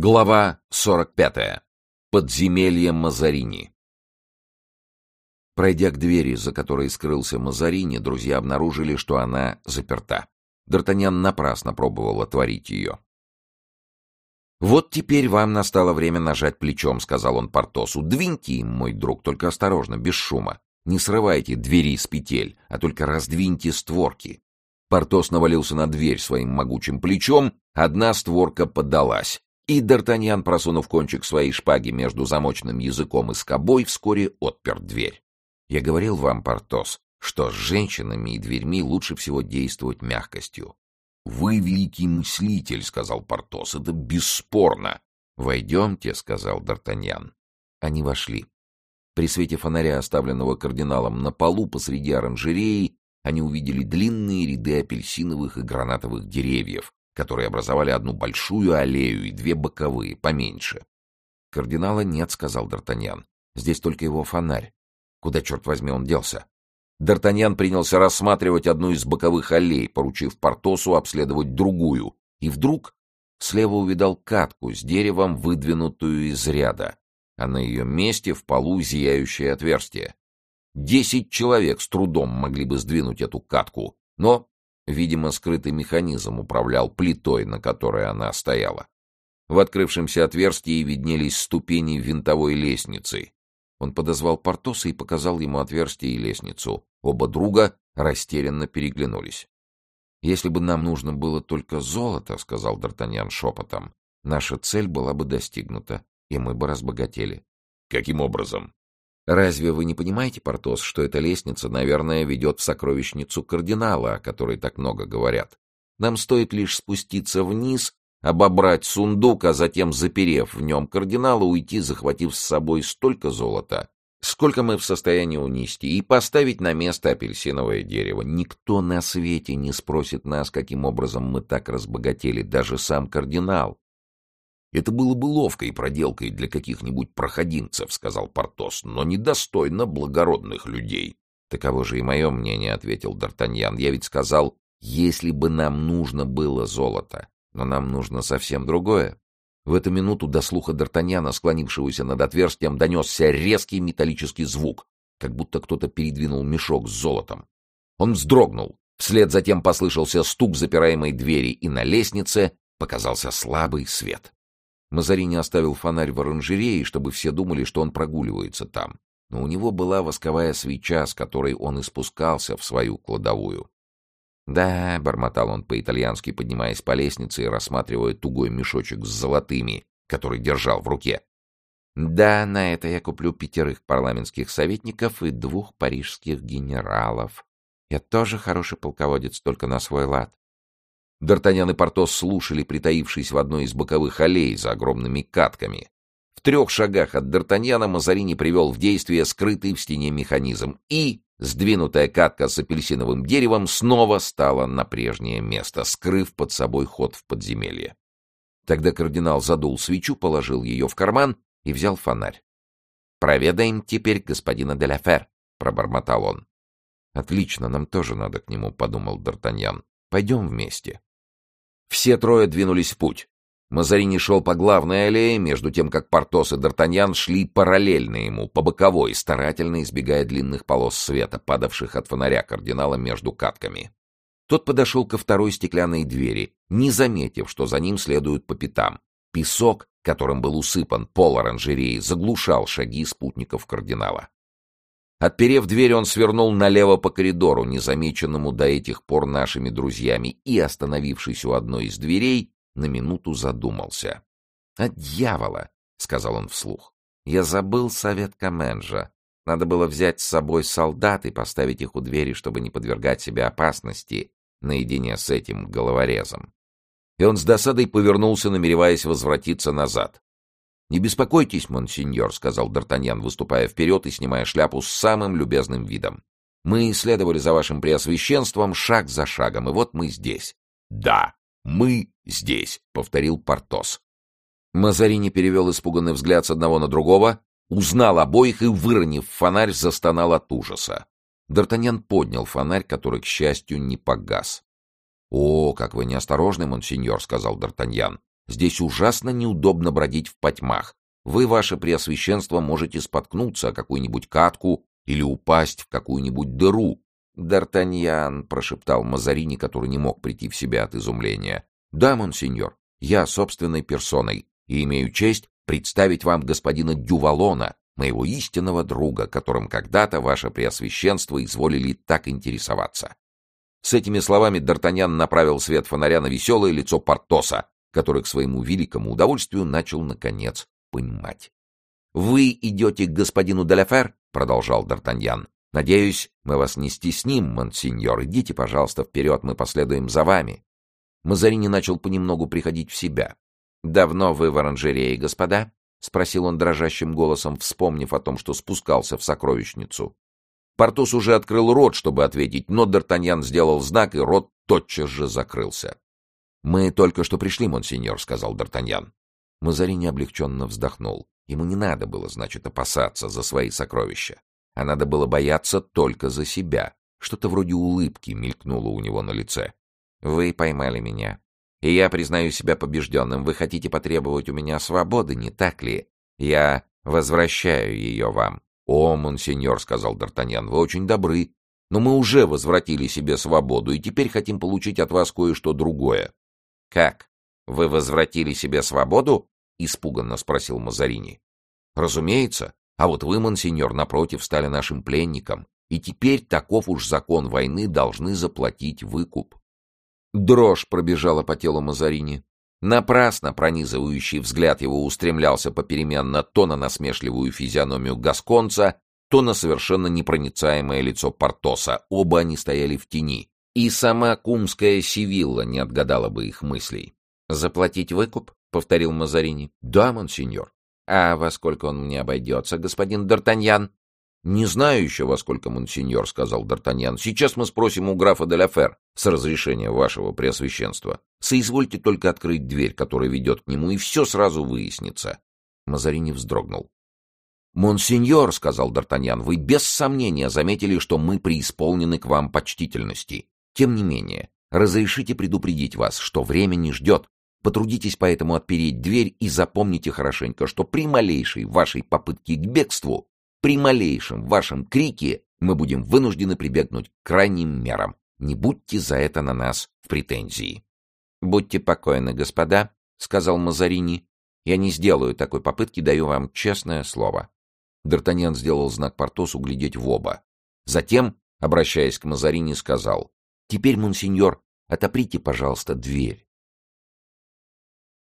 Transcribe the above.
Глава 45. Подземелье Мазарини. Пройдя к двери, за которой скрылся Мазарини, друзья обнаружили, что она заперта. Д'Артаньян напрасно пробовал отворить ее. «Вот теперь вам настало время нажать плечом», — сказал он Портосу. «Двиньте им, мой друг, только осторожно, без шума. Не срывайте двери с петель, а только раздвиньте створки». Портос навалился на дверь своим могучим плечом, одна створка поддалась. И Д'Артаньян, просунув кончик своей шпаги между замочным языком и скобой, вскоре отпер дверь. Я говорил вам, Портос, что с женщинами и дверьми лучше всего действовать мягкостью. «Вы великий мыслитель», — сказал Портос, — «это бесспорно». «Войдемте», — сказал Д'Артаньян. Они вошли. При свете фонаря, оставленного кардиналом на полу посреди оранжереи, они увидели длинные ряды апельсиновых и гранатовых деревьев, которые образовали одну большую аллею и две боковые, поменьше. «Кардинала нет», — сказал Д'Артаньян. «Здесь только его фонарь. Куда, черт возьми, он делся?» Д'Артаньян принялся рассматривать одну из боковых аллей, поручив Портосу обследовать другую, и вдруг слева увидал катку с деревом, выдвинутую из ряда, а на ее месте в полу зияющее отверстие. Десять человек с трудом могли бы сдвинуть эту катку, но Видимо, скрытый механизм управлял плитой, на которой она стояла. В открывшемся отверстии виднелись ступени винтовой лестницы. Он подозвал Портоса и показал ему отверстие и лестницу. Оба друга растерянно переглянулись. «Если бы нам нужно было только золото, — сказал Д'Артаньян шепотом, — наша цель была бы достигнута, и мы бы разбогатели». «Каким образом?» Разве вы не понимаете, Портос, что эта лестница, наверное, ведет в сокровищницу кардинала, о которой так много говорят? Нам стоит лишь спуститься вниз, обобрать сундук, а затем, заперев в нем кардинала, уйти, захватив с собой столько золота, сколько мы в состоянии унести, и поставить на место апельсиновое дерево. Никто на свете не спросит нас, каким образом мы так разбогатели, даже сам кардинал. Это было бы ловкой проделкой для каких-нибудь проходимцев, — сказал Портос, — но недостойно благородных людей. — Таково же и мое мнение, — ответил Д'Артаньян. — Я ведь сказал, если бы нам нужно было золото, но нам нужно совсем другое. В эту минуту до слуха Д'Артаньяна, склонившегося над отверстием, донесся резкий металлический звук, как будто кто-то передвинул мешок с золотом. Он вздрогнул. Вслед затем послышался стук запираемой двери, и на лестнице показался слабый свет. Мазарини оставил фонарь в оранжерее, чтобы все думали, что он прогуливается там. Но у него была восковая свеча, с которой он испускался в свою кладовую. «Да», — бормотал он по-итальянски, поднимаясь по лестнице и рассматривая тугой мешочек с золотыми, который держал в руке. «Да, на это я куплю пятерых парламентских советников и двух парижских генералов. Я тоже хороший полководец, только на свой лад. Д'Артаньян и Портос слушали, притаившись в одной из боковых аллей за огромными катками. В трех шагах от Д'Артаньяна Мазарини привел в действие скрытый в стене механизм, и сдвинутая катка с апельсиновым деревом снова стала на прежнее место, скрыв под собой ход в подземелье. Тогда кардинал задул свечу, положил ее в карман и взял фонарь. «Проведаем теперь господина Деляфер», — пробормотал он. «Отлично, нам тоже надо к нему», — подумал Д'Артаньян. «Пойдем вместе». Все трое двинулись в путь. Мазарини шел по главной аллее, между тем, как Портос и Д'Артаньян шли параллельно ему, по боковой, старательно избегая длинных полос света, падавших от фонаря кардинала между катками. Тот подошел ко второй стеклянной двери, не заметив, что за ним следуют по пятам. Песок, которым был усыпан пол оранжереи, заглушал шаги спутников кардинала. Отперев дверь, он свернул налево по коридору, незамеченному до этих пор нашими друзьями, и, остановившись у одной из дверей, на минуту задумался. «А дьявола!» — сказал он вслух. «Я забыл совет Каменжа. Надо было взять с собой солдат и поставить их у двери, чтобы не подвергать себя опасности наедине с этим головорезом». И он с досадой повернулся, намереваясь возвратиться назад. «Не беспокойтесь, монсеньор», — сказал Д'Артаньян, выступая вперед и снимая шляпу с самым любезным видом. «Мы следовали за вашим преосвященством шаг за шагом, и вот мы здесь». «Да, мы здесь», — повторил Портос. Мазарини перевел испуганный взгляд с одного на другого, узнал обоих и, выронив фонарь, застонал от ужаса. Д'Артаньян поднял фонарь, который, к счастью, не погас. — О, как вы неосторожны, монсеньор, — сказал Д'Артаньян. Здесь ужасно неудобно бродить в потьмах. Вы, ваше преосвященство, можете споткнуться о какую-нибудь катку или упасть в какую-нибудь дыру. «Д'Артаньян», — прошептал Мазарини, который не мог прийти в себя от изумления. «Да, монсеньор, я собственной персоной, и имею честь представить вам господина Дювалона, моего истинного друга, которым когда-то ваше преосвященство изволили так интересоваться». С этими словами Д'Артаньян направил свет фонаря на веселое лицо Портоса, который к своему великому удовольствию начал, наконец, понимать. «Вы идете к господину Деляфер?» — продолжал Д'Артаньян. «Надеюсь, мы вас не стесним, монсеньор. Идите, пожалуйста, вперед, мы последуем за вами». Мазарини начал понемногу приходить в себя. «Давно вы в оранжерее, господа?» — спросил он дрожащим голосом, вспомнив о том, что спускался в сокровищницу. Портос уже открыл рот, чтобы ответить, но Д'Артаньян сделал знак, и рот тотчас же закрылся. «Мы только что пришли, монсеньор», — сказал Д'Артаньян. Мазарини облегченно вздохнул. Ему не надо было, значит, опасаться за свои сокровища, а надо было бояться только за себя. Что-то вроде улыбки мелькнуло у него на лице. «Вы поймали меня. И я признаю себя побежденным. Вы хотите потребовать у меня свободы, не так ли? Я возвращаю ее вам». «О, монсеньор», — сказал Д'Артаньян, — «вы очень добры. Но мы уже возвратили себе свободу, и теперь хотим получить от вас кое-что другое». «Как? Вы возвратили себе свободу?» — испуганно спросил Мазарини. «Разумеется. А вот вы, монсеньор, напротив, стали нашим пленником, и теперь, таков уж закон войны, должны заплатить выкуп». Дрожь пробежала по телу Мазарини. Напрасно пронизывающий взгляд его устремлялся попеременно то на насмешливую физиономию Гасконца, то на совершенно непроницаемое лицо Портоса. Оба они стояли в тени, и сама кумская Сивилла не отгадала бы их мыслей. «Заплатить выкуп?» — повторил Мазарини. «Да, монсеньор». «А во сколько он мне обойдется, господин Д'Артаньян?» «Не знаю еще, во сколько, монсеньор», — сказал Д'Артаньян. «Сейчас мы спросим у графа де ла Фер с разрешения вашего преосвященства. Соизвольте только открыть дверь, которая ведет к нему, и все сразу выяснится». Мазарини вздрогнул. «Монсеньор», — сказал Д'Артаньян, — «вы без сомнения заметили, что мы преисполнены к вам почтительности. Тем не менее, разрешите предупредить вас, что время не ждет. Потрудитесь поэтому отпереть дверь и запомните хорошенько, что при малейшей вашей попытке к бегству, при малейшем вашем крике мы будем вынуждены прибегнуть к крайним мерам. Не будьте за это на нас в претензии. — Будьте покойны, господа, — сказал Мазарини. — Я не сделаю такой попытки, даю вам честное слово. Д'Артаньян сделал знак Портосу глядеть в оба. Затем, обращаясь к Мазарини, сказал, «Теперь, монсеньор, отоприте, пожалуйста, дверь.